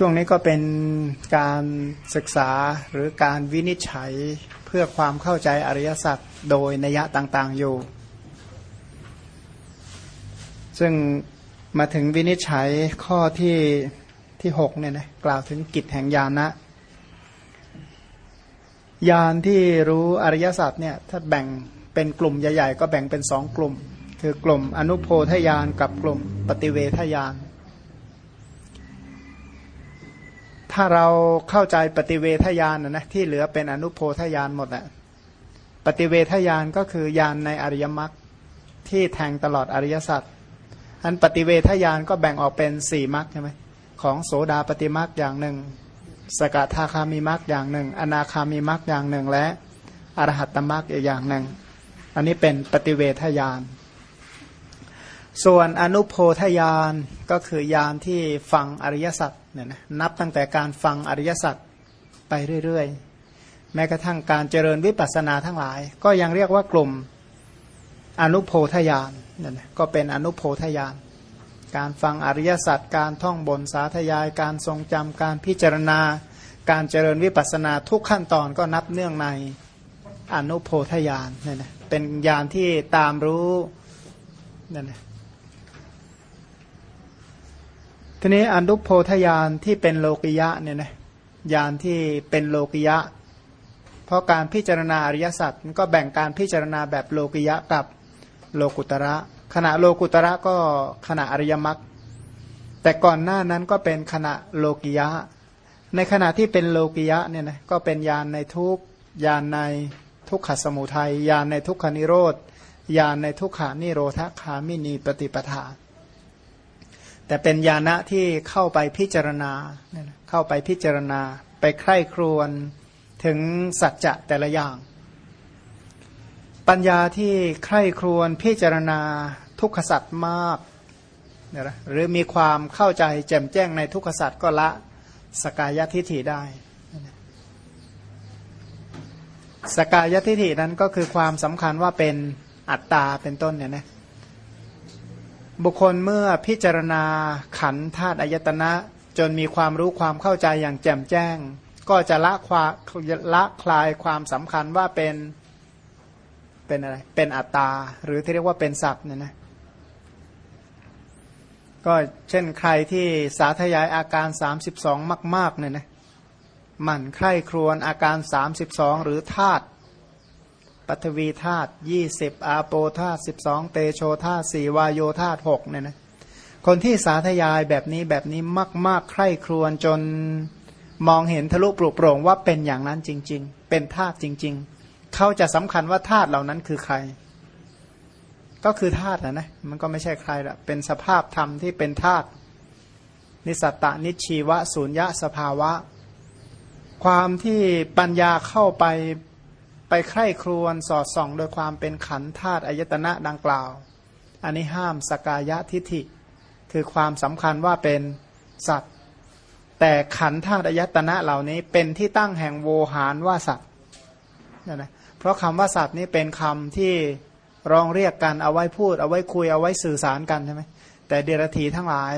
ช่วงนี้ก็เป็นการศึกษาหรือการวินิจฉัยเพื่อความเข้าใจอริยสัจโดยนัยต่างๆอยู่ ซึ่งมาถึงวินิจฉัยข้อที่ที่หกเนี่ยนะกล่าวถึงกิจแห่งญาณนะญาณที่รู้อริยสัจเนี่ยถ้าแบ่งเป็นกลุ่มใหญ่ๆ ก็แบ่งเป็นสองกลุ่ม คือกลุ่มอนุโพธญาณกับกลุ่มปฏิเวทญาณ ถ้าเราเข้าใจปฏิเวทญาณนะนะที่เหลือเป็นอนุโพธญาณหมดแหละปฏิเวทญาณก็คือญาณในอริยมรรคที่แทงตลอดอริยสัจอันปฏิเวทญาณก็แบ่งออกเป็นสี่มรรคใช่ไหมของโสดาปฏิมรรคอย่างหนึ่ง สกทาคามีมรรคอย่างหนึ่ง อนาคามีมรรคอย่างหนึ่ง และอรหัตตมรรคอีกอย่างหนึ่ง อันนี้เป็นปฏิเวทญาณส่วนอนุโพธญาณ ก็คือญาณที่ฟังอริยสัจเนี่ยนะนับตั้งแต่การฟังอริยสัจไปเรื่อยๆ แม้กระทั่งการเจริญวิปัสสนาทั้งหลาย ก็ยังเรียกว่ากลุ่มอนุโพธญาณเนี่ยนะก็เป็นอนุโพธญาณการฟังอริยสัจการท่องบนสาธยาย การทรงจำการพิจารณา การเจริญวิปัสสนาทุกขั้นตอนก็นับเนื่องในอนุโพธญาณเนี่ยนะเป็นญาณที่ตามรู้เนี่ยนะ ทีนี้อนุโพธญาณที่เป็นโลกิยะเนี่ยนะญาณที่เป็นโลกิยะ เพราะการพิจารณาอริยสัจมันก็แบ่งการพิจารณาแบบโลกิยะกับโลกุตระ ขณะโลกุตระก็ขณะอริยมรรคแต่ก่อนหน้านั้นก็เป็นขณะโลกิยะ ในขณะที่เป็นโลกิยะเนี่ยนะก็เป็นญาณในทุกญาณในทุกขสมุทัยญาณในทุกขานิโรธญาณในทุกขานิโรธคามินีปฏิปทา แต่เป็นญาณะที่เข้าไปพิจารณา เข้าไปพิจารณา ไปใคร่ครวญถึงสัจจะแต่ละอย่าง ปัญญาที่ใคร่ครวญพิจารณาทุกขสัจมากนะหรือมีความเข้าใจแจ่มแจ้งในทุกขสัจก็ละสกายทิฐิได้ สกายทิฐินั้นก็คือความสำคัญว่าเป็นอัตตาเป็นต้นเนี่ยนะ บุคคลเมื่อพิจารณาขันธาตุอายตนะ จนมีความรู้ความเข้าใจอย่างแจ่มแจ้ง ก็จะละความละคลายความสำคัญว่าเป็นเป็นอะไร เป็นอัตตา หรือที่เรียกว่าเป็นสัตว์เนี่ยนะ ก็เช่นใครที่สาธยายอาการ 32 มาก ๆ เนี่ยนะ หมั่นใคร่ครวญอาการ 32 หรือธาตุ ปัทวีธาตุยี่สิบอาโปธาตุสิบสองเตโชธาตุสี่วายโยธาตุหกเนี่ยนะคนที่สาธยายแบบนี้แบบนี้มากๆใคร่ครวญจนมองเห็นทะลุปลุกโปร่งว่าเป็นอย่างนั้นจริง ๆ เป็นธาตุจริง ๆ เขาจะสำคัญว่าธาตุเหล่านั้นคือใคร ก็คือธาตุนะนะมันก็ไม่ใช่ใครละเป็นสภาพธรรมที่เป็นธาตุนิสัตตนิชีวะสูญญะสภาวะ ความที่ปัญญาเข้าไป ไปใคร่ครวญสอดส่อง โดยความเป็นขันธาตุอายตนะดังกล่าว อันนี้ห้ามสกายะทิฐิ คือความสำคัญว่าเป็นสัตว์ แต่ขันธาตุอายตนะเหล่านี้เป็นที่ตั้งแห่งโวหารว่าสัตว์นะนะเพราะคำว่าสัตว์นี้เป็นคำที่ร้องเรียกกันเอาไว้พูด เอาไว้คุยเอาไว้สื่อสารกันใช่ไหมแต่เดรัจฉีทั้งหลาย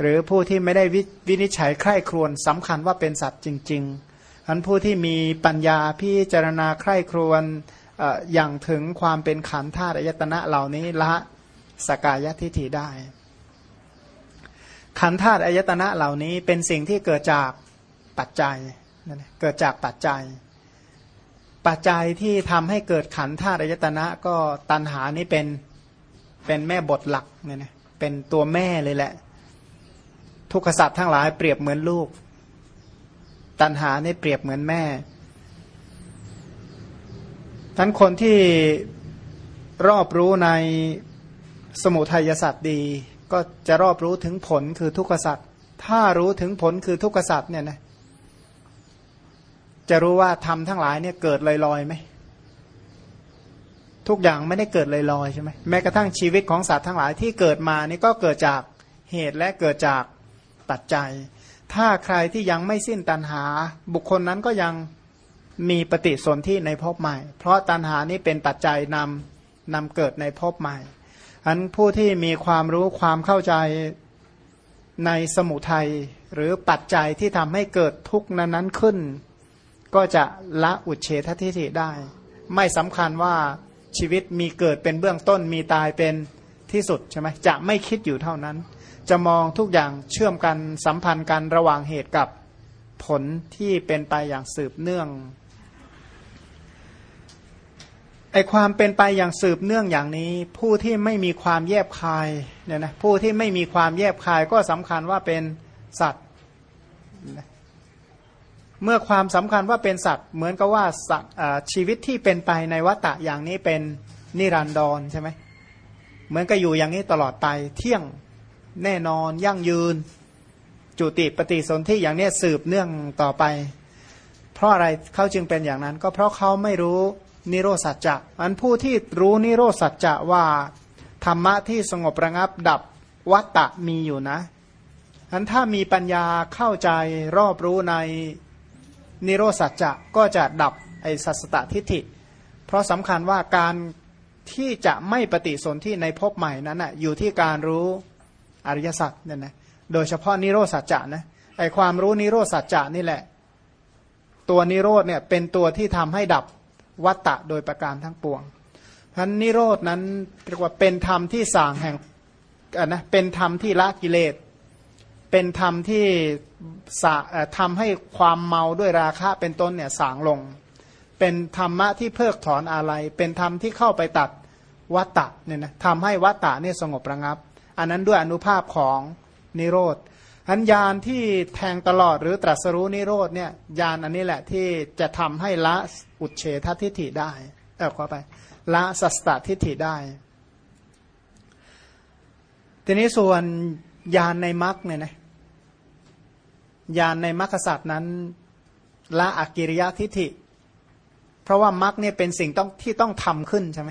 หรือผู้ที่ไม่ได้วินิจฉัยใคร่ครวญสำคัญว่าเป็นสัตว์จริง ๆ อันผู้ที่มีปัญญาพิจารณาใคร่ครวญอย่างถึงความเป็นขันธาตุอายตนะเหล่านี้ละสกายทิฏฐิได้ ขันธาตุอายตนะเหล่านี้เป็นสิ่งที่เกิดจากปัจจัยเกิดจากปัจจัย ปัจจัยที่ทำให้เกิดขันธาตุอายตนะก็ตันหานี้เป็นเป็นแม่บทหลักเนี่ยนะเป็นตัวแม่เลยแหละ ทุกขสัตว์ทั้งหลายเปรียบเหมือนลูก ตันหานี่เปรียบเหมือนแม่ทั้นคนที่รอบรู้ในสมุทัยสัตว์ดี ก็จะรอบรู้ถึงผลคือทุกขสัตว์ถ้ารู้ถึงผลคือทุกขสัตว์เนี่ยนะจะรู้ว่าทำทั้งหลายเนี่ยเกิดลอยๆไหมทุกอย่างไม่ได้เกิดลอยๆใช่ไหมแม้กระทั่งชีวิตของสัตว์ทั้งหลายที่เกิดมานี่ก็เกิดจากเหตุและเกิดจากปัจจัย ถ้าใครที่ยังไม่สิ้นตันหา บุคคลนั้นก็ยังมีปฏิสนธิในภพใหม่ เพราะตันหานี้เป็นปัจจัยนำนำเกิดในภพใหม่อันผู้ที่มีความรู้ความเข้าใจในสมุทัยหรือปัจจัยที่ทำให้เกิดทุกข์นั้นขึ้น ก็จะละอุเฉททิฏฐิได้ ไม่สำคัญว่าชีวิตมีเกิดเป็นเบื้องต้นมีตายเป็นที่สุดใช่ไหมจะไม่คิดอยู่เท่านั้น จะมองทุกอย่างเชื่อมกันสัมพันธ์กันระหว่างเหตุกับผลที่เป็นไปอย่างสืบเนื่องไอความเป็นไปอย่างสืบเนื่องอย่างนี้ ผู้ที่ไม่มีความแยบคายเนี่ยนะผู้ที่ไม่มีความแยบคายก็สำคัญว่าเป็นสัตว์ เมื่อความสำคัญว่าเป็นสัตว์ เหมือนกับว่าสัตว์ชีวิตที่เป็นไปในวัฏฏะอย่างนี้เป็นนิรันดรใช่ไหมเหมือนกับอยู่อย่างนี้ตลอดไปเที่ยง แน่นอนยั่งยืน จุติปฏิสนธิอย่างนี้สืบเนื่องต่อไป เพราะอะไรเขาจึงเป็นอย่างนั้น ก็เพราะเขาไม่รู้นิโรสัจจะอันผู้ที่รู้นิโรสัจจะว่าธรรมะที่สงบระงับดับวัตตะมีอยู่นะอันถ้ามีปัญญาเข้าใจรอบรู้ในนิโรสัจจะก็จะดับไอสัสตตทิฏฐิ เพราะสำคัญว่าการที่จะไม่ปฏิสนธิในภพใหม่นั้นนะอยู่ที่การรู้ อริยสัจเนี่ยนะโดยเฉพาะนิโรสัจจะนะไอความรู้นิโรสัจจะนี่แหละ ตัวนิโรธเนี่ยเป็นตัวที่ทำให้ดับวัตตะโดยประการทั้งปวงพันนิโรดนั้นเรียกว่าเป็นธรรมที่สางแห่งนะเป็นธรรมที่ละกิเลส เป็นธรรมที่ทำให้ความเมาด้วยราคะเป็นต้นเนี่ยสางลง เป็นธรรมะที่เพิกถอนอะไร เป็นธรรมที่เข้าไปตัดวัตตะเนี่ยนะทำให้วัตตะเนี่ยสงบระงับ อันนั้นด้วยอนุภาพของนิโรธอันยานที่แทงตลอดหรือตรัสรู้นิโรธเนี่ยยานอันนี้แหละที่จะทำให้ละอุเฉททิฏฐิได้เออขอไป ละสัสตทิฏฐิได้ ทีนี้ส่วนยานในมรรคเนี่ยนะยานในมรรคสัตว์นั้น ละอกิริยทิฏฐิ เพราะว่ามรรคเนี่ยเป็นสิ่งต้องที่ต้องทำขึ้นใช่ไหม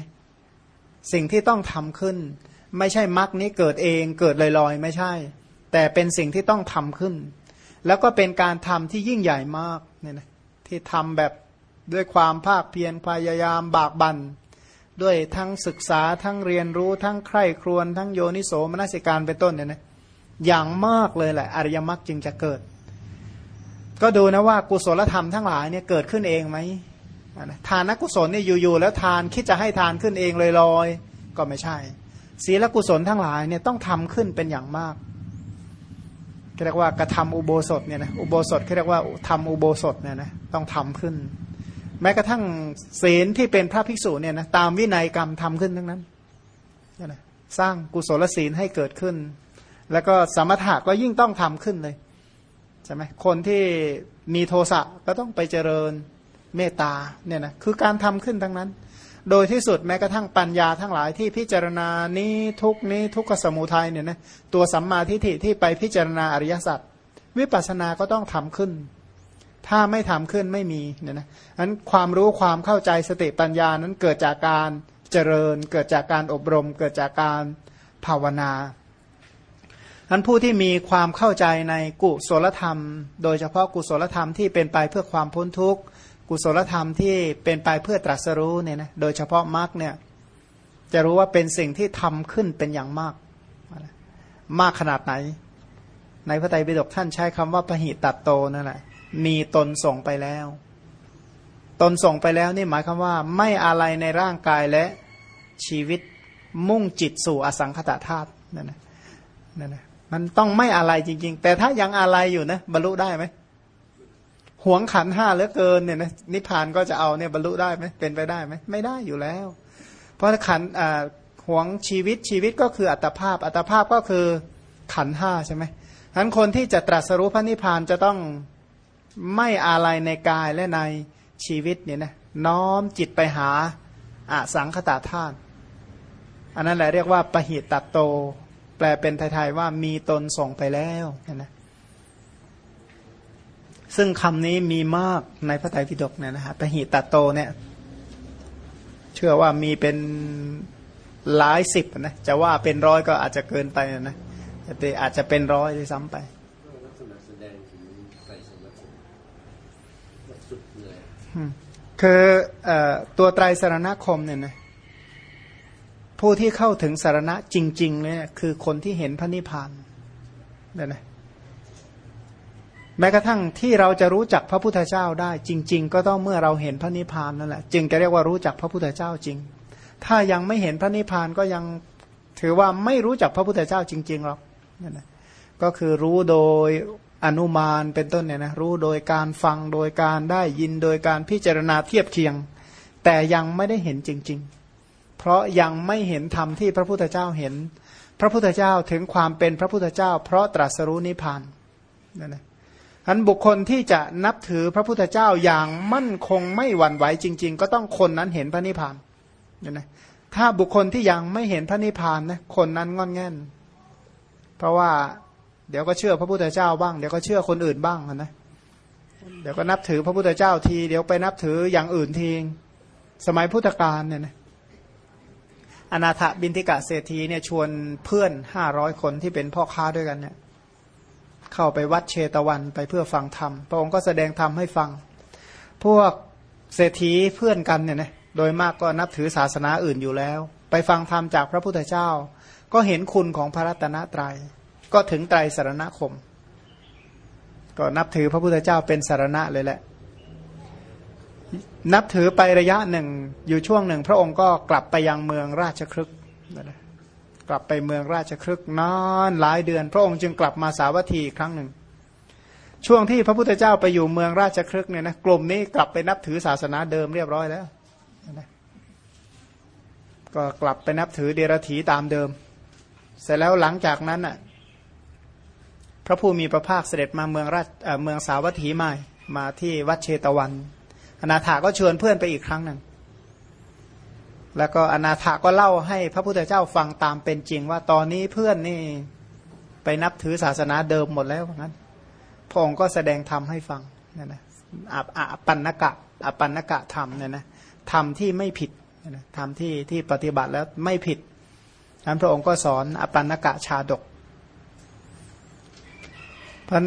สิ่งที่ต้องทำขึ้น ไม่ใช่มรรคนี้เกิดเองเกิดลอยๆ ไม่ใช่ แต่เป็นสิ่งที่ต้องทำขึ้น แล้วก็เป็นการทำที่ยิ่งใหญ่มากเนี่ยนะที่ทำแบบด้วยความภาคเพียรพยายามบากบัน่นด้วยทั้งศึกษาทั้งเรียนรู้ทั้งใคร่ครวญทั้งโยนิโสมนสิการเป็นต้นเนี่ยนะอย่างมากเลยแหละอริยมรรคจึงจะเกิด ก็ดูนะว่ากุศลธรรมทั้งหลายเนี่ยเกิดขึ้นเองไหมทานกุศลเนี่ยอยู่ๆแล้วทานคิดจะให้ทานขึ้นเองลอยๆก็ไม่ใช่ ศีลกุศลทั้งหลายเนี่ยต้องทำขึ้นเป็นอย่างมากเรียกว่ากระทำอุโบสถเนี่ยนะอุโบสถเรียกว่าทำอุโบสถเนี่ยนะต้องทำขึ้น แม้กระทั่งศีลที่เป็นพระภิกษุเนี่ยนะตามวินัยกรรมทำขึ้นทั้งนั้นนะสร้างกุศลศีลให้เกิดขึ้น แล้วก็สมถะก็ยิ่งต้องทำขึ้นเลยใช่ไหมคนที่มีโทสะก็ต้องไปเจริญเมตตาเนี่ยนะคือการทำขึ้นทั้งนั้น โดยที่สุดแม้กระทั่งปัญญาทั้งหลายที่พิจารณานี้ทุกนี้ทุกขสมุทัยเนี่ยนะตัวสัมมาทิฏฐิที่ไปพิจารณาอริยสัจวิปัสสนาก็ต้องทำขึ้น ถ้าไม่ทำขึ้นไม่มีเนี่ยนะนั้นความรู้ความเข้าใจสติปัญญานั้นเกิดจากการเจริญ เกิดจากการอบรม เกิดจากการภาวนานั้นผู้ที่มีความเข้าใจในกุศลธรรม โดยเฉพาะกุศลธรรมที่เป็นไปเพื่อความพ้นทุกข์ กุศลธรรมที่เป็นไปเพื่อตรัสรู้เนี่ยนะโดยเฉพาะมรรคเนี่ยจะรู้ว่าเป็นสิ่งที่ทำขึ้นเป็นอย่างมาก มากขนาดไหน ในพระไตรปิฎกท่านใช้คำว่าพหิตัดโตนั่นแหละมีตนส่งไปแล้ว ตนส่งไปแล้วนี่หมายคำว่า ไม่อะไรในร่างกายและชีวิตมุ่งจิตสู่อสังขตธาตุนั่นนะนั่นนะมันต้องไม่อะไรจริง ๆ แต่ถ้ายังอะไรอยู่นะบรรลุได้ไหม วงขันห้าเหลือเกินเนี่ยนะนิพพานก็จะเอาเนี่ยบรรลุได้ไหมเป็นไปได้ไหมไม่ได้อยู่แล้ว เพราะขันอ่าหวงชีวิตชีวิตก็คืออัตภาพ อัตภาพก็คือขันห้าใช่ไหมทั้นคนที่จะตรัสรู้พระนิพพานจะต้องไม่อะไรในกายและในชีวิตเนี่ยนะน้อมจิตไปหาอสังขตาธาตุอันนั้นแหละเรียกว่าปหิตตโต แปลเป็นไทยๆว่ามีตนส่งไปแล้วนะ ซึ่งคำนี้มีมากในพระไตรปิฎกเนี่ยนะฮะปหิตตโตเนี่ย เชื่อว่ามีเป็นหลายสิบนะ จะว่าเป็นร้อยก็อาจจะเกินไปนะแต่อาจจะเป็นร้อยด้วยซ้ำไปคือตัวไตรสารณคมเนี่ยนะผู้ที่เข้าถึงสารณะจริง ๆ เนี่ย คือคนที่เห็นพระนิพพานเนี่ยนะ แม้กระทั่งที่เราจะรู้จักพระพุทธเจ้าได้ จริง ๆ ก็ต้องเมื่อเราเห็นพระนิพพานนั่นแหละจึงจะเรียกว่ารู้จักพระพุทธเจ้าจริง ถ้ายังไม่เห็นพระนิพพานก็ยังถือว่าไม่รู้จักพระพุทธเจ้าจริงๆหรอกนั่นนะก็คือรู้โดยอนุมานเป็นต้นเนี่ยนะรู้โดยการฟังโดยการได้ยินโดยการพิจารณาเทียบเคียง แต่ยังไม่ได้เห็นจริง ๆ เพราะยังไม่เห็นธรรมที่พระพุทธเจ้าเห็น พระพุทธเจ้าถึงความเป็นพระพุทธเจ้า เพราะตรัสรู้นิพพานนั่นนะ อันบุคคลที่จะนับถือพระพุทธเจ้าอย่างมั่นคงไม่หวั่นไหวจริง ๆ ก็ต้องคนนั้นเห็นพระนิพพานเนี่ยนะถ้าบุคคลที่ยังไม่เห็นพระนิพพานนะคนนั้นงอนแง่น เพราะว่าเดี๋ยวก็เชื่อพระพุทธเจ้าบ้างเดี๋ยวก็เชื่อคนอื่นบ้างนะเดี๋ยวก็นับถือพระพุทธเจ้าที เดี๋ยวไปนับถืออย่างอื่นทีสมัยพุทธกาลเนี่ยนะอนาถบินทิกะเศรษฐีเนี่ยชวนเพื่อนห้าร้อยคนที่เป็นพ่อค้าด้วยกันเนี่ย เข้าไปวัดเชตวันไปเพื่อฟังธรรม พระองค์ก็แสดงธรรมให้ฟัง พวกเศรษฐีเพื่อนกันเนี่ยนะโดยมากก็นับถือศาสนาอื่นอยู่แล้ว ไปฟังธรรมจากพระพุทธเจ้า ก็เห็นคุณของพระรัตนตรยัย ก็ถึงไตรสารณคม ก็นับถือพระพุทธเจ้าเป็นสารณะเลยแหละ นับถือไประยะหนึ่งอยู่ช่วงหนึ่ง พระองค์ก็กลับไปยังเมืองราชครึกนั่นแหละ กลับไปเมืองราชครึกนานหลายเดือน พระองค์จึงกลับมาสาวัตถีครั้งหนึ่ง ช่วงที่พระพุทธเจ้าไปอยู่เมืองราชครึกเนี่ยนะกลุ่มนี้กลับไปนับถือศาสนาเดิมเรียบร้อยแล้วก็กลับไปนับถือเดรธีตามเดิม เสร็จแล้วหลังจากนั้นอะพระผู้มีพระภาคเสด็จมาเมืองราชเมืองสาวัตถีใหม่มาที่วัดเชตวันอนาถาก็เชิญเพื่อนไปอีกครั้งหนึ่ง แล้วก็อนาถาก็เล่าให้พระพุทธเจ้าฟังตามเป็นจริงว่าตอนนี้เพื่อนนี่ไปนับถือศาสนาเดิมหมดแล้วงั้นพระองค์ก็แสดงธรรมให้ฟังนี่นะอัปอปันนกะอปันนกะธรรมเนี่ยนะธรรมที่ไม่ผิดนะธรรมที่ที่ปฏิบัติแล้วไม่ผิดนั้นพระองค์ก็สอนอปันนกะชาดกพัน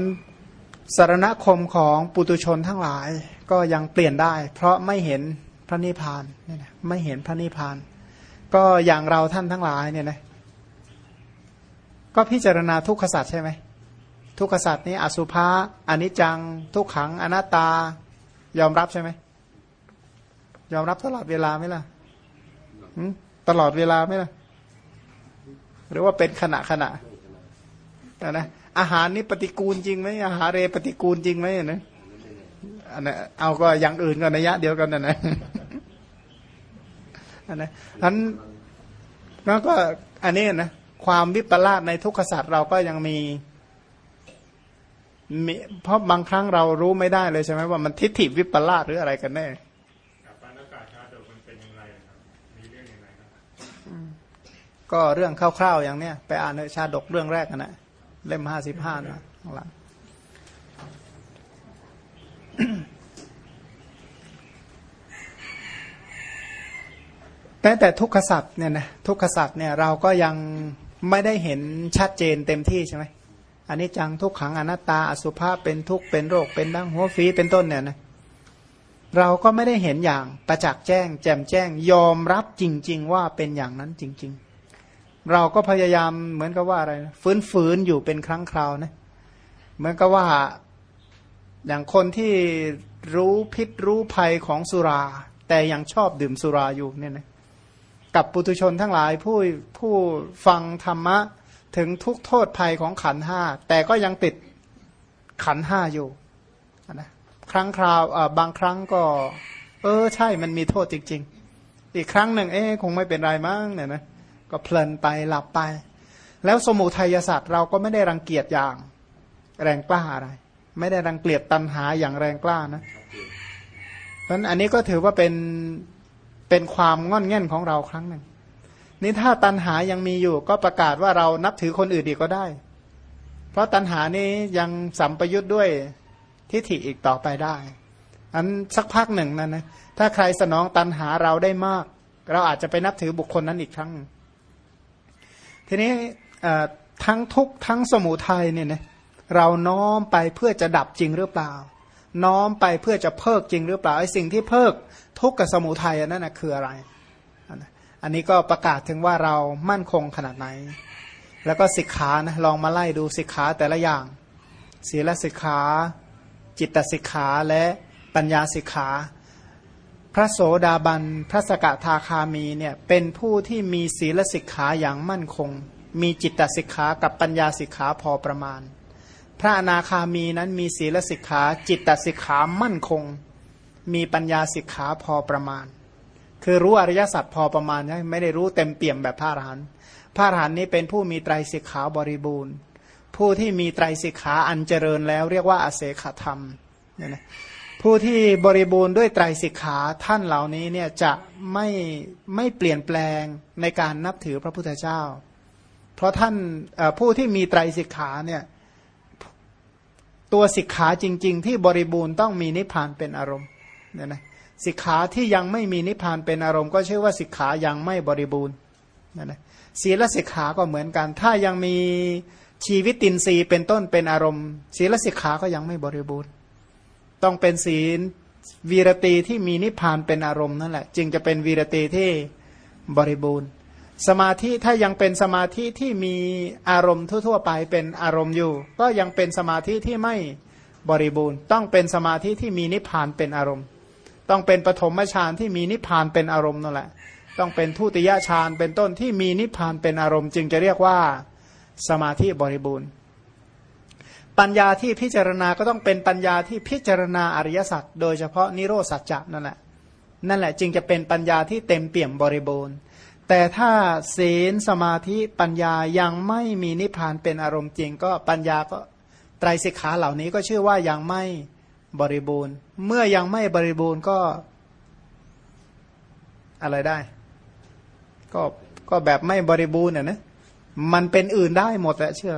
สารณคมของปุตุชนทั้งหลายก็ยังเปลี่ยนได้ เพราะไม่เห็น ระนิพพานเนี่ยนะไม่เห็นพระนิพพาน ก็อย่างเราท่านทั้งหลายเนี่ยนะก็พิจารณาทุกขสัตว์ใช่ไหมทุกขสัตว์นี้อสุภะอนิจจัง ทุกขังอนัตตา ยอมรับใช่ไหมยอมรับตลอดเวลาไหมล่ะตลอดเวลาไหมล่ะ หรือว่าเป็นขณะขณะนะอาหารนี่ปฏิกูลจริงไหมอาหารเรปฏิกูลจริงไหมนะอันนั้นเอาก็อย่างอื่นก็นัยยะเดียวกันนะนะ อันนั้นนั้นแล้วก็อันนี้นะความวิปลาสในทุกขศาสตร์เราก็ยังมีมีเพราะบางครั้งเรารู้ไม่ได้เลยใช่ไหมว่ามันทิฏฐิวิปลาสหรืออะไรกันแน่ก็เรื่องคร่าวๆอย่างเนี้ยไปอ่านในชาดกเรื่องแรกนะเล่มห้าสิบห้านะข้างหลัง แต่แต่ทุกขสัตว์เนี่ยนะทุกขสัตว์เนี่ยเราก็ยังไม่ได้เห็นชัดเจนเต็มที่ใช่ไหมอันนี้จังทุกขังอนัตตาอสุภาพเป็นทุกข์เป็นโรคเป็นดังหัวฟีเป็นต้นเนี่ยนะเราก็ไม่ได้เห็นอย่างประจักษ์แจ้ง แจ่มแจ้ง ยอมรับจริง ๆ ว่าเป็นอย่างนั้นจริง ๆ เราก็พยายามเหมือนกับว่าอะไรฝืนๆอยู่เป็นครั้งคราวนะเหมือนกับว่าอย่างคนที่รู้พิษรู้ภัยของสุรา แต่ยังชอบดื่มสุราอยู่เนี่ยนะ กับปุถุชนทั้งหลายผู้ผู้ฟังธรรมะถึงทุกโทษภัยของขันห้าแต่ก็ยังติดขันห้าอยู่นะครั้งคราวบางครั้งก็ เออใช่มันมีโทษจริง ๆ อีกครั้งหนึ่งเอ๊คงไม่เป็นไรมั้งเนี่ยนะก็เพลินไปหลับไป แล้วสมุทัยศาสตร์เราก็ไม่ได้รังเกียจอย่างแรงกล้าอะไร ไม่ได้รังเกียจตัณหาอย่างแรงกล้านะเพราะฉะนั้นอันนี้ก็ถือว่าเป็น เป็นความงอนแง่นของเราครั้งหนึ่งนี่ถ้าตัณหายังมีอยู่ก็ประกาศว่าเรานับถือคนอื่นดีก็ได้ เพราะตัณหานี้ยังสัมปยุทธ์ด้วยทิฏฐิอีกต่อไปได้ อันสักพักหนึ่งนั่นนะถ้าใครสนองตัณหาเราได้มาก เราอาจจะไปนับถือบุคคลนั้นอีกครั้ง ทีนี้ทั้งทุกทั้งสมุทัยเนี่ยนะเราน้อมไปเพื่อจะดับจริงหรือเปล่า น้อมไปเพื่อจะเพิกจริงหรือเปล่าไอ้สิ่งที่เพิกทุกข์กับสมุทัยนั่นนะคืออะไร อันนี้ก็ประกาศถึงว่าเรามั่นคงขนาดไหน แล้วก็สิกขานะลองมาไล่ดูสิกขาแต่ละอย่าง ศีลสิกขา จิตสิกขาและปัญญาสิกขา พระโสดาบันพระสกทาคามีเนี่ยเป็นผู้ที่มีศีลสิกขาอย่างมั่นคง มีจิตสิกขากับปัญญาสิกขาพอประมาณ พระอนาคามีนั้นมีศีลสิกขาจิตตสิกขามั่นคง มีปัญญาสิกขาพอประมาณ คือรู้อริยสัจพอประมาณไม่ได้รู้เต็มเปี่ยมแบบพระอรหันต์พระอรหันต์นี้เป็นผู้มีไตรสิกขาบริบูรณ์ ผู้ที่มีไตรสิกขาอันเจริญแล้วเรียกว่าอาเสขธรรมเนี่ยนะผู้ที่บริบูรณ์ด้วยไตรสิกขาท่านเหล่านี้เนี่ยจะไม่ไม่เปลี่ยนแปลงในการนับถือพระพุทธเจ้า เพราะท่านผู้ที่มีไตรสิกขาเนี่ย ตัวสิกขาจริง ๆ ที่บริบูรณ์ต้องมีนิพพานเป็นอารมณ์เนี่ยนะสิกขาที่ยังไม่มีนิพพานเป็นอารมณ์ก็ชื่อว่าสิกขายังไม่บริบูรณ์เนี่ยนะศีลสิกขาก็เหมือนกัน ถ้ายังมีชีวิตตินรีเป็นต้นเป็นอารมณ์ ศีลสิกขาก็ยังไม่บริบูรณ์ ต้องเป็นศีลวีรตีที่มีนิพพานเป็นอารมณ์นั่นแหละ จึงจะเป็นวีรตีที่บริบูรณ์ สมาธิถ้ายังเป็นสมาธิที่มีอารมณ์ทั่ว ๆ ไปเป็นอารมณ์อยู่ ก็ยังเป็นสมาธิที่ไม่บริบูรณ์ ต้องเป็นสมาธิที่มีนิพพานเป็นอารมณ์ ต้องเป็นปฐมฌานที่มีนิพพานเป็นอารมณ์นั่นแหละ ต้องเป็นทุติยฌานเป็นต้นที่มีนิพพานเป็นอารมณ์ จึงจะเรียกว่าสมาธิบริบูรณ์ ปัญญาที่พิจารณาก็ต้องเป็นปัญญาที่พิจารณาอริยสัจโดยเฉพาะนิโรสัจจะนั่นแหละนั่นแหละจึงจะเป็นปัญญาที่เต็มเปี่ยมบริบูรณ์ แต่ถ้าศีลสมาธิปัญญายังไม่มีนิพพานเป็นอารมณ์จริง ก็ปัญญาก็ไตรสิกขาเหล่านี้ก็ชื่อว่ายังไม่บริบูรณ์ เมื่อยังไม่บริบูรณ์ก็อะไรได้ ก็ก็แบบไม่บริบูรณ์อะนะมันเป็นอื่นได้หมดแหละเชื่อ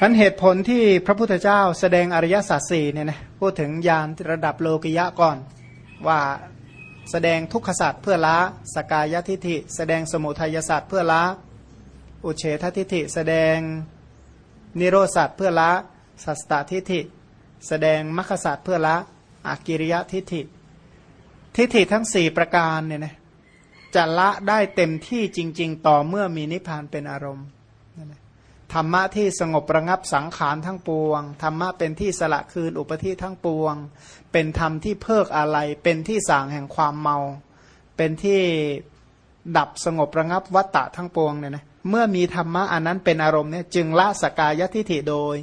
พันเหตุผลที่พระพุทธเจ้าแสดงอริยสัจสี่เนี่ยนะ พูดถึงยานระดับโลกิยะก่อน ว่าแสดงทุกขสัจเพื่อละสกายทิฐิ แสดงสมุทัยสัจเพื่อละอุเฉททิฐิ แสดงนิโรสัจเพื่อละสัสตทิฐิ แสดงมรรคศาสตร์เพื่อละอากิริยทิฏฐิ ทิฏฐิทั้งสี่ประการเนี่ยนะจะละได้เต็มที่จริง ๆ ต่อเมื่อมีนิพพานเป็นอารมณ์ ธรรมะที่สงบระงับสังขารทั้งปวง ธรรมะเป็นที่สละคืนอุปธิทั้งปวง เป็นธรรมที่เพิกอะไร เป็นที่สางแห่งความเมา เป็นที่ดับสงบระงับวัตตะทั้งปวงเนี่ยนะ เมื่อมีธรรมะอันนั้นเป็นอารมณ์เนี่ยจึงละสกายทิฏฐิโดย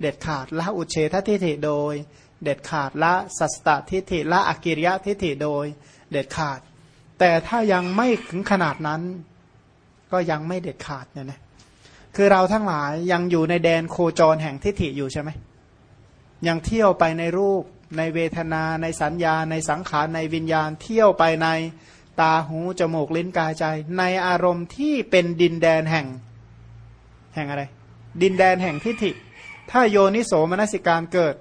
เด็ดขาดละอุเฉททิฏฐิโดย เด็ดขาดละสัสตทิฏฐิละอกิริยะทิฏฐิโดย เด็ดขาด แต่ถ้ายังไม่ถึงขนาดนั้น ก็ยังไม่เด็ดขาดเนี่ยนะ คือเราทั้งหลายยังอยู่ในแดนโคจรแห่งทิฏฐิอยู่ใช่ไหมยังเที่ยวไปในรูป ในเวทนา ในสัญญา ในสังขารในวิญญาณ เที่ยวไปในตาหูจมูกลิ้นกายใจ ในอารมณ์ที่เป็นดินแดนแห่ง แห่งอะไร ดินแดนแห่งทิฏฐิ ถ้าโยนิโสมนสิการเกิด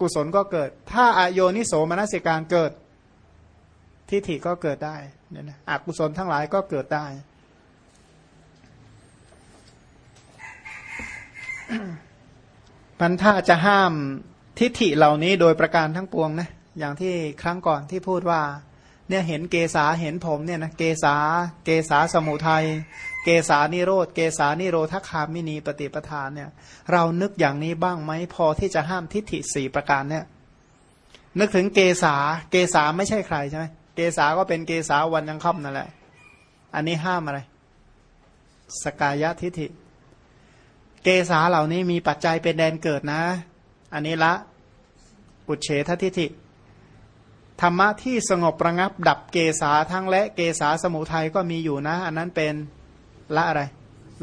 กุศลก็เกิด ถ้าอโยนิโสมนสิการเกิด ทิฏฐิก็เกิดได้เนี่ยนะอกุศลทั้งหลายก็เกิดได้ พันถ้าจะห้ามทิฏฐิเหล่านี้โดยประการทั้งปวงนะอย่างที่ครั้งก่อนที่พูดว่า เนี่ยเห็นเกษาเห็นผมเนี่ยนะเกษาเกษาสมุทัยเกษานิโรธเกษานิโรธคามินีปฏิปทานเนี่ย เรานึกอย่างนี้บ้างไหมพอที่จะห้ามทิฏฐิสี่ประการเนี่ย นึกถึงเกษาเกษาไม่ใช่ใครใช่ไหมเกษาก็เป็นเกษาวันยังค่ำนั่นแหละ อันนี้ห้ามอะไร สกายะทิฏฐิ เกษาเหล่านี้มีปัจจัยเป็นแดนเกิดนะ อันนี้ละอุเฉททิฏฐิธรรมะที่สงบประงับดับเกษาทั้งและเกษาสมุทัยก็มีอยู่นะ อันนั้นเป็นละอะไร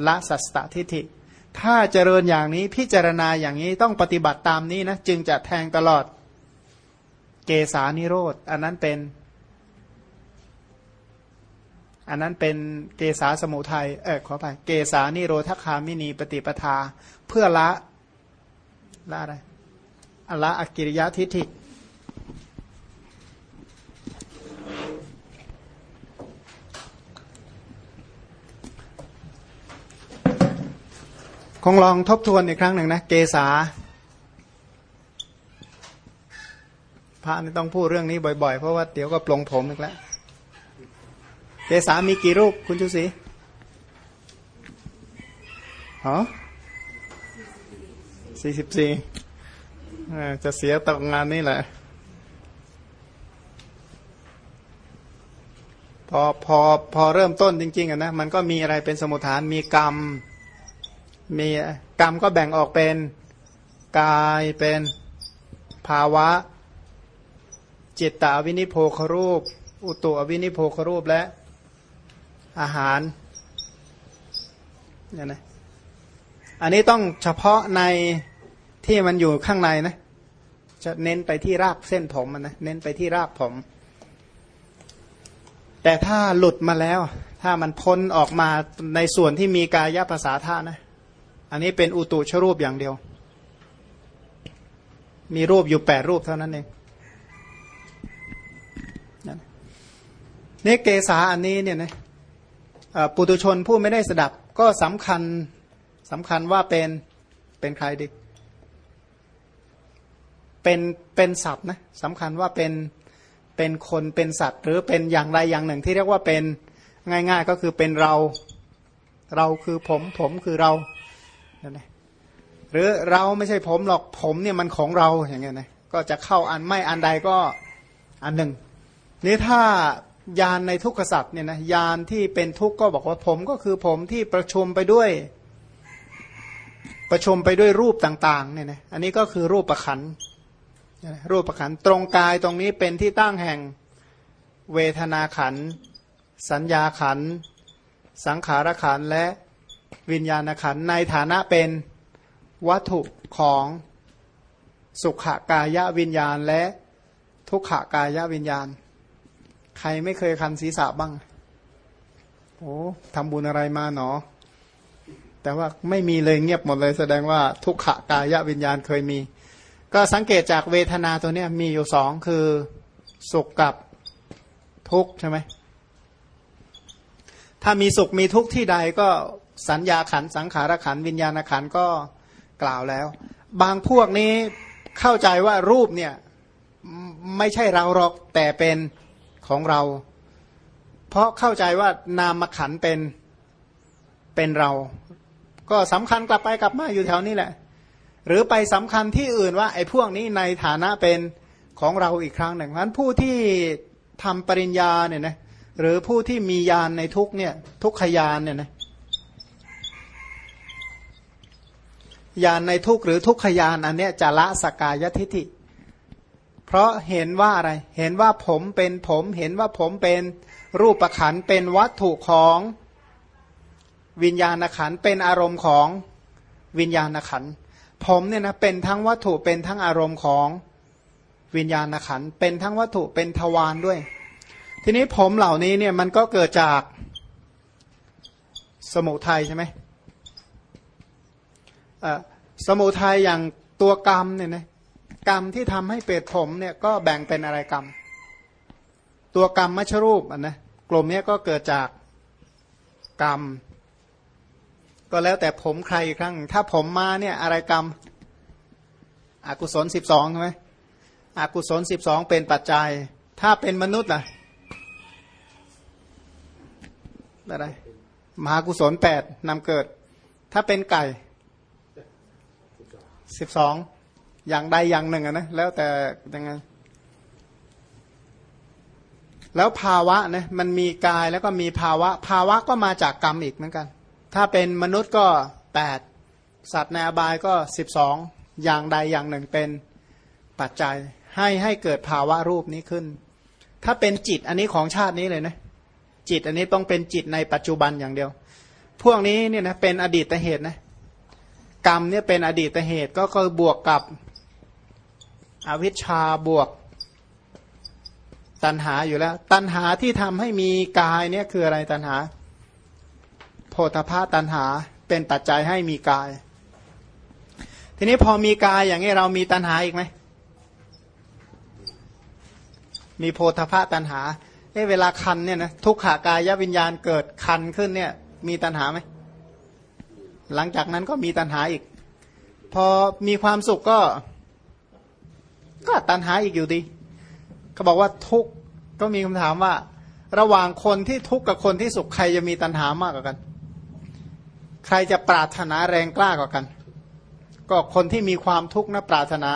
ละสัสตทิฏฐิ ถ้าเจริญอย่างนี้พิจารณาอย่างนี้ต้องปฏิบัติตามนี้นะ จึงจะแทงตลอดเกษานิโรธ อันนั้นเป็น อันนั้นเป็นเกษาสมุทัยเออขอไปเกษานิโรธคามินีปฏิปทา เพื่อละละอะไรละอกิริยะทิฏฐิคงลองทบทวนอีกครั้งหนึ่งนะเกษาพระนี่ต้องพูดเรื่องนี้บ่อยๆ เพราะว่าเดี๋ยวก็ปลงผมอีกแล้ว เกษามีกี่รูปคุณชุศรีอ๋อสี่สิบสี่จะเสียตกงานนี่แหละ พอพอพอเริ่มต้นจริง ๆอะนะมันก็มีอะไรเป็นสมุทฐานมีกรรม มีกรรมก็แบ่งออกเป็นกายเป็นภาวะ จิตตวินิโพครูป อุตุวินิโพครูปและ อาหารเนี่ยนะอันนี้ต้องเฉพาะในที่มันอยู่ข้างในนะ จะเน้นไปที่รากเส้นผมมันนะเน้นไปที่รากผม แต่ถ้าหลุดมาแล้ว ถ้ามันพ้นออกมาในส่วนที่มีกายภาษาท่านะ อันนี้เป็นอุตุชรูปอย่างเดียว มีรูปอยู่แปดรูปเท่านั้นเองนี่เกษาอันนี้เนี่ยนะ ปุตุชนผู้ไม่ได้สดับก็สำคัญสำคัญว่าเป็นเป็นใครดีเป็นเป็นสัตว์นะสำคัญว่าเป็นเป็นคนเป็นสัตว์ หรือเป็นอย่างใดอย่างหนึ่งที่เรียกว่าเป็นง่าย ๆ ก็คือเป็นเรา เราคือผมผมคือเรานั่นแหละหรือเราไม่ใช่ผมหรอกผมเนี่ยมันของเราอย่างเงี้ยนะก็จะเข้าอันไม่อันใดก็อันหนึ่ง นี่ถ้า ยานในทุกขสัตว์เนี่ยนะยานที่เป็นทุกข์ก็บอกว่าผมก็คือผมที่ประชุมไปด้วย ประชุมไปด้วยรูปต่างๆเนี่ยนะอันนี้ก็คือรูปประคันรูปประคันตรงกายตรงนี้เป็นที่ตั้งแห่งเวทนาขัน สัญญาขัน สังขารขันและวิญญาณขันในฐานะเป็นวัตถุของสุขกายวิญญาณและทุกขกายวิญญาณ ใครไม่เคยคันศีรษะบ้าง โอ้ทำบุญอะไรมาหนอ แต่ว่าไม่มีเลยเงียบหมดเลยแสดงว่าทุกขกายวิญญาณเคยมี ก็สังเกตจากเวทนาตัวนี้มีอยู่สองคือสุขกับทุกข์ใช่ไหม ถ้ามีสุขมีทุกข์ที่ใดก็สัญญาขันสังขารขันวิญญาณขันก็กล่าวแล้ว บางพวกนี้เข้าใจว่ารูปเนี่ยไม่ใช่เราหรอกแต่เป็น ของเรา เพราะเข้าใจว่านามขันเป็นเป็นเรา ก็สำคัญกลับไปกลับมาอยู่แถวนี้แหละ หรือไปสำคัญที่อื่นว่าไอ้พวกนี้ในฐานะเป็นของเราอีกครั้งหนึ่งเพราะผู้ที่ทำปริญญาเนี่ยนะหรือผู้ที่มียานในทุกเนี่ยทุกขยานเนี่ยนะยานในทุกหรือทุกขยานอันเนี้ยจะละสกายทิฐิ เพราะเห็นว่าอะไร เห็นว่าผมเป็นผม เห็นว่าผมเป็นรูปประขันเป็นวัตถุของวิญญาณขันเป็นอารมณ์ของวิญญาณขันผมเนี่ยนะเป็นทั้งวัตถุเป็นทั้งอารมณ์ของวิญญาณขันเป็นทั้งวัตถุเป็นทวารด้วย ทีนี้ผมเหล่านี้เนี่ยมันก็เกิดจากสมุทัยใช่ไหมสมุทัยอย่างตัวกรรมเนี่ยนะ กรรมที่ทำให้เปิดผมเนี่ยก็แบ่งเป็นอะไรกรรม ตัวกรรมมัชรูปอันนะกลุ่มนี้ก็เกิดจากกรรม ก็แล้วแต่ผมใครครั้ง ถ้าผมมาเนี่ยอะไรกรรม อกุศลสิบสองใช่ไหมอกุศลสิบสองเป็นปัจจัย ถ้าเป็นมนุษย์ล่ะอะไรมหากุศลแปดนำเกิด ถ้าเป็นไก่สิบสอง อย่างใดอย่างหนึ่งนะแล้วแต่ยังไงแล้วภาวะนะมันมีกายแล้วก็มีภาวะ ภาวะก็มาจากกรรมอีกเหมือนกัน ถ้าเป็นมนุษย์ก็แปดสัตว์ในอบายก็สิบสองอย่างใดอย่างหนึ่งเป็นปัจจัยให้ให้เกิดภาวะรูปนี้ขึ้น ถ้าเป็นจิตอันนี้ของชาตินี้เลยนะ จิตอันนี้ต้องเป็นจิตในปัจจุบันอย่างเดียว พวกนี้เนี่ยนะเป็นอดีตเหตุนะกรรมเนี่ยเป็นอดีตเหตุก็คือบวกกับ อวิชชาบวก ตัณหาอยู่แล้ว ตัณหาที่ทำให้มีกายเนี่ยคืออะไรตัณหา โพธพาตัณหาเป็นปัจจัยให้มีกาย ทีนี้พอมีกายอย่างนี้เรามีตัณหาอีกไหมมีโพธพาตัณหาเอ้เวลาคันเนี่ยนะทุกขากายวิญญาณเกิดคันขึ้นเนี่ย มีตัณหาไหมหลังจากนั้นก็มีตัณหาอีก พอมีความสุขก็ ก็ตัณหาอีกอยู่ดีเขาบอกว่าทุกข์ก็มีคำถามว่า ระหว่างคนที่ทุกข์กับคนที่สุขใครจะมีตัณหามากกว่ากัน ใครจะปรารถนาแรงกล้ากว่ากัน ก็คนที่มีความทุกข์นะปรารถนา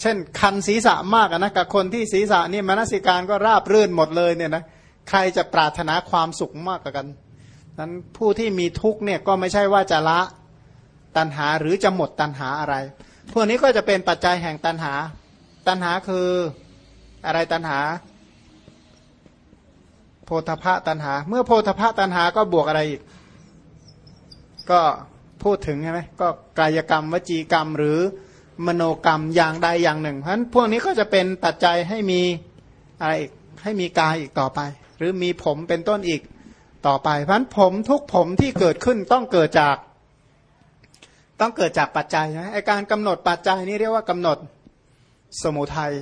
เช่น คันศีรษะมากนะกับคนที่ศีรษะนี่มนสิการก็ราบรื่นหมดเลยเนี่ยนะใครจะปรารถนาความสุขมากกว่ากันนั้นผู้ที่มีทุกข์เนี่ยก็ไม่ใช่ว่าจะละตัณหาหรือจะหมดตัณหาอะไร พวกนี้ก็จะเป็นปัจจัยแห่งตัณหา ตัณหาคืออะไรตัณหา โพธพะตัณหา เมื่อโพธพะตัณหาก็บวกอะไรอีก ก็พูดถึงใช่ไหมก็กายกรรมวจีกรรมหรือมโนกรรมอย่างใดอย่างหนึ่ง เพราะฉะนั้นพวกนี้ก็จะเป็นปัจจัยให้มีอะไรอีกให้มีกายอีกต่อไป หรือมีผมเป็นต้นอีกต่อไป เพราะฉะนั้นผมทุกผมที่เกิดขึ้นต้องเกิดจาก ต้องเกิดจากปัจจัยนะไอการกำหนดปัจจัยนี่เรียกว่ากำหนดสมุทัย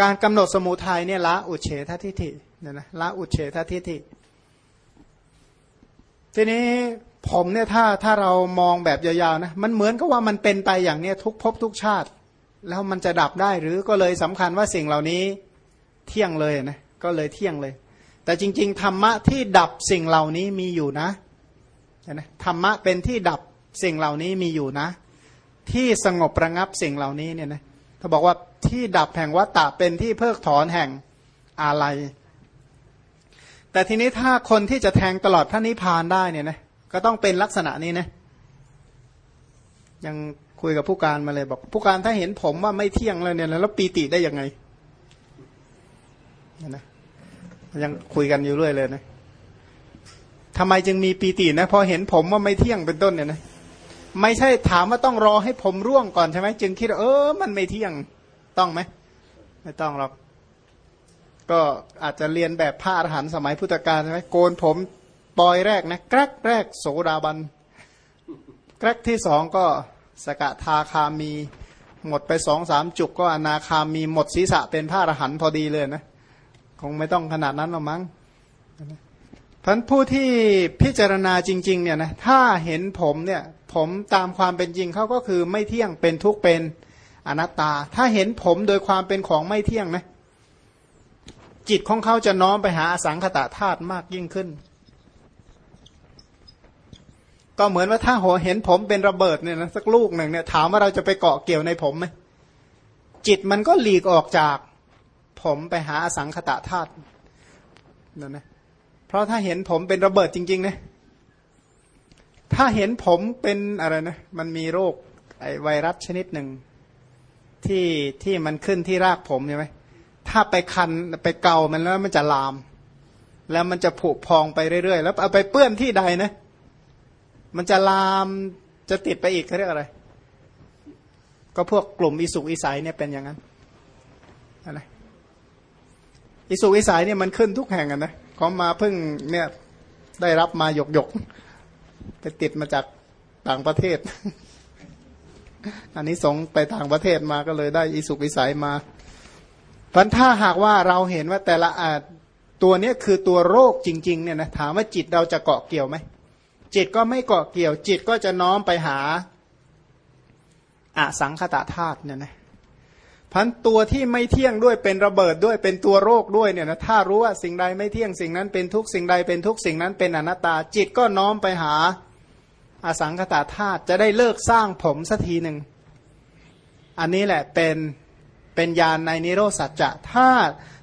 การกำหนดสมุทัยเนี่ยละอุเฉททิฏฐิเนี่ยนะละอุเฉททิฏฐิทีนี้ผมเนี่ยถ้าถ้าเรามองแบบยาวๆนะมันเหมือนกับว่ามันเป็นไปอย่างเนี้ยทุกภพทุกชาติ แล้วมันจะดับได้หรือก็เลยสำคัญว่าสิ่งเหล่านี้เที่ยงเลยนะก็เลยเที่ยงเลย แต่จริง ๆ ธรรมะที่ดับสิ่งเหล่านี้มีอยู่นะนะธรรมะเป็นที่ดับ สิ่งเหล่านี้มีอยู่นะ ที่สงบระงับสิ่งเหล่านี้เนี่ยนะถ้าบอกว่าที่ดับแห่งวัตตะเป็นที่เพิกถอนแห่งอะไร แต่ทีนี้ถ้าคนที่จะแทงตลอดพระนิพพานได้เนี่ยนะก็ต้องเป็นลักษณะนี้นะยังคุยกับผู้การมาเลยบอก ผู้การถ้าเห็นผมว่าไม่เที่ยงเลยเนี่ยแล้วปีติได้ยังไงนะยังคุยกันอยู่เรื่อยเลยนะทำไมจึงมีปีตินะพอเห็นผมว่าไม่เที่ยงเป็นต้นเนี่ยนะ ไม่ใช่ถามว่าต้องรอให้ผมร่วงก่อนใช่ไหมจึงคิดเออ มันไม่เที่ยงต้องไหมไม่ต้องหรอก ก็อาจจะเรียนแบบพระอรหันต์สมัยพุทธกาลใช่ไหมโกนผมปอยแรกนะกรักแรกโสดาบันกรักที่สองก็สกทาคามี หมดไปสองสามจุกก็อนาคามีหมดศีรษะเป็นพระอรหันต์พอดีเลยนะ คงไม่ต้องขนาดนั้นหรอกมั้งพันผู้ที่พิจารณาจริง ๆ เนี่ยนะถ้าเห็นผมเนี่ย ผมตามความเป็นจริงเขาก็คือไม่เที่ยงเป็นทุกข์เป็นอนัตตา ถ้าเห็นผมโดยความเป็นของไม่เที่ยงนะจิตของเขาจะน้อมไปหาอสังขตาธาตุมากยิ่งขึ้น ก็เหมือนว่าถ้าหัวเห็นผมเป็นระเบิดเนี่ยนะสักลูกหนึ่งเนี่ยถามว่าเราจะไปเกาะเกี่ยวในผมไหมจิตมันก็หลีกออกจากผมไปหาอสังขตาธาตุนั่นนะเพราะถ้าเห็นผมเป็นระเบิดจริงๆนะ ถ้าเห็นผมเป็นอะไรนะ มันมีโรคไอไวรัสชนิดหนึ่งที่ที่มันขึ้นที่รากผมใช่ไหมถ้าไปคันไปเกามันแล้วมันจะลาม แล้วมันจะผุพองไปเรื่อยๆ แล้วเอาไปเปื้อนที่ใดนะ มันจะลามจะติดไปอีกเขาเรียกอะไร ก็พวกกลุ่มอิสุกอิสัยเนี่ยเป็นอย่างนั้นอะไรอิสุกอิสัยเนี่ยมันขึ้นทุกแห่งกันนะเขามาเพิ่งเนี่ยได้รับมาหยกหยก ไปติดมาจากต่างประเทศ อันนี้สงไปต่างประเทศมาก็เลยได้อิสุกอิสัยมาพันถ้าหากว่าเราเห็นว่าแต่ละตัวนี้คือตัวโรคจริงๆเนี่ยนะถามว่าจิตเราจะเกาะเกี่ยวไหมจิตก็ไม่เกาะเกี่ยว จิตก็จะน้อมไปหาอสังขตาธาตุเนี่ยนะ พันตัวที่ไม่เที่ยงด้วยเป็นระเบิดด้วยเป็นตัวโรคด้วยเนี่ยนะถ้ารู้ว่าสิ่งใดไม่เที่ยงสิ่งนั้นเป็นทุกสิ่งใดเป็นทุกสิ่งนั้นเป็นอนัตตา จิตก็น้อมไปหาอสังขตาธาตุจะได้เลิกสร้างผมสักทีหนึ่ง อันนี้แหละเป็นเป็นญาณในนิโรสัจจะถ้า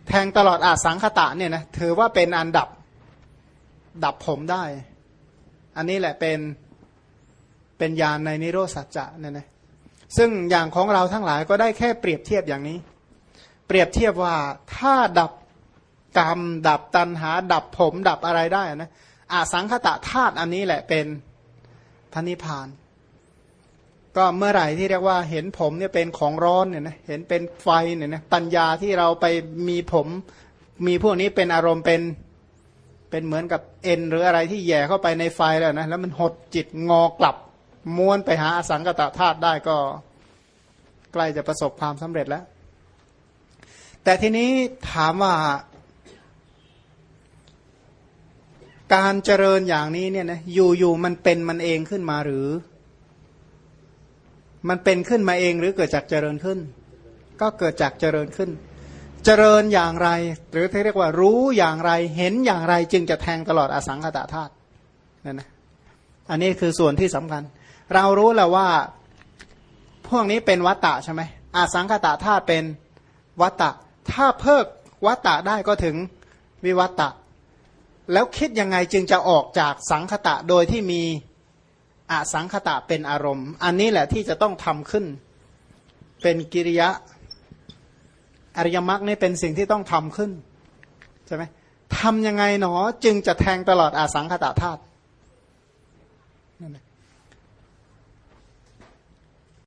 แทงตลอดอาสังขตะเนี่ยนะถือว่าเป็นอันดับดับผมได้ อันนี้แหละเป็นเป็นญาณในนิโรสัจจะเนี่ยนะ ซึ่งอย่างของเราทั้งหลายก็ได้แค่เปรียบเทียบอย่างนี้ เปรียบเทียบว่าถ้าดับกรรม ดับตัณหา ดับผมดับอะไรได้นะอาสังคตะธาตุอันนี้แหละเป็นพระนิพพาน ก็เมื่อไหร่ที่เรียกว่าเห็นผมเนี่ยเป็นของร้อนเนี่ยนะเห็นเป็นไฟเนี่ยนะปัญญาที่เราไปมีผมมีพวกนี้เป็นอารมณ์เป็นเป็นเหมือนกับเอ็นหรืออะไรที่แย่เข้าไปในไฟแล้วนะแล้วมันหดจิตงอกลับ ม้วนไปหาอสังกตธาตุได้ก็ใกล้จะประสบความสำเร็จแล้ว แต่ทีนี้ถามว่า การเจริญอย่างนี้เนี่ยนะอยู่ๆมันเป็นมันเองขึ้นมาหรือ มันเป็นขึ้นมาเองหรือเกิดจากเจริญขึ้น ก็เกิดจากเจริญขึ้น เจจริญอย่างไร หรือที่เรียกว่ารู้อย่างไรเห็นอย่างไรจึงจะแทงตลอดอสังขตาธาตุนั่นนะอันนี้คือส่วนที่สำคัญ เรารู้แล้วว่าพวกนี้เป็นวัตตะใช่ไหมอาสังขตาธาตุเป็นวัตตะ ถ้าเพิกวัตตะได้ก็ถึงวิวัตตะ แล้วคิดยังไงจึงจะออกจากสังคตะโดยที่มีอสังคตะเป็นอารมณ์ อันนี้แหละที่จะต้องทำขึ้น เป็นกิริยะอริยมรรคนี่เป็นสิ่งที่ต้องทำขึ้นใช่ไหมทำยังไงหนอจึงจะแทงตลอดอาสังขตาธาตุ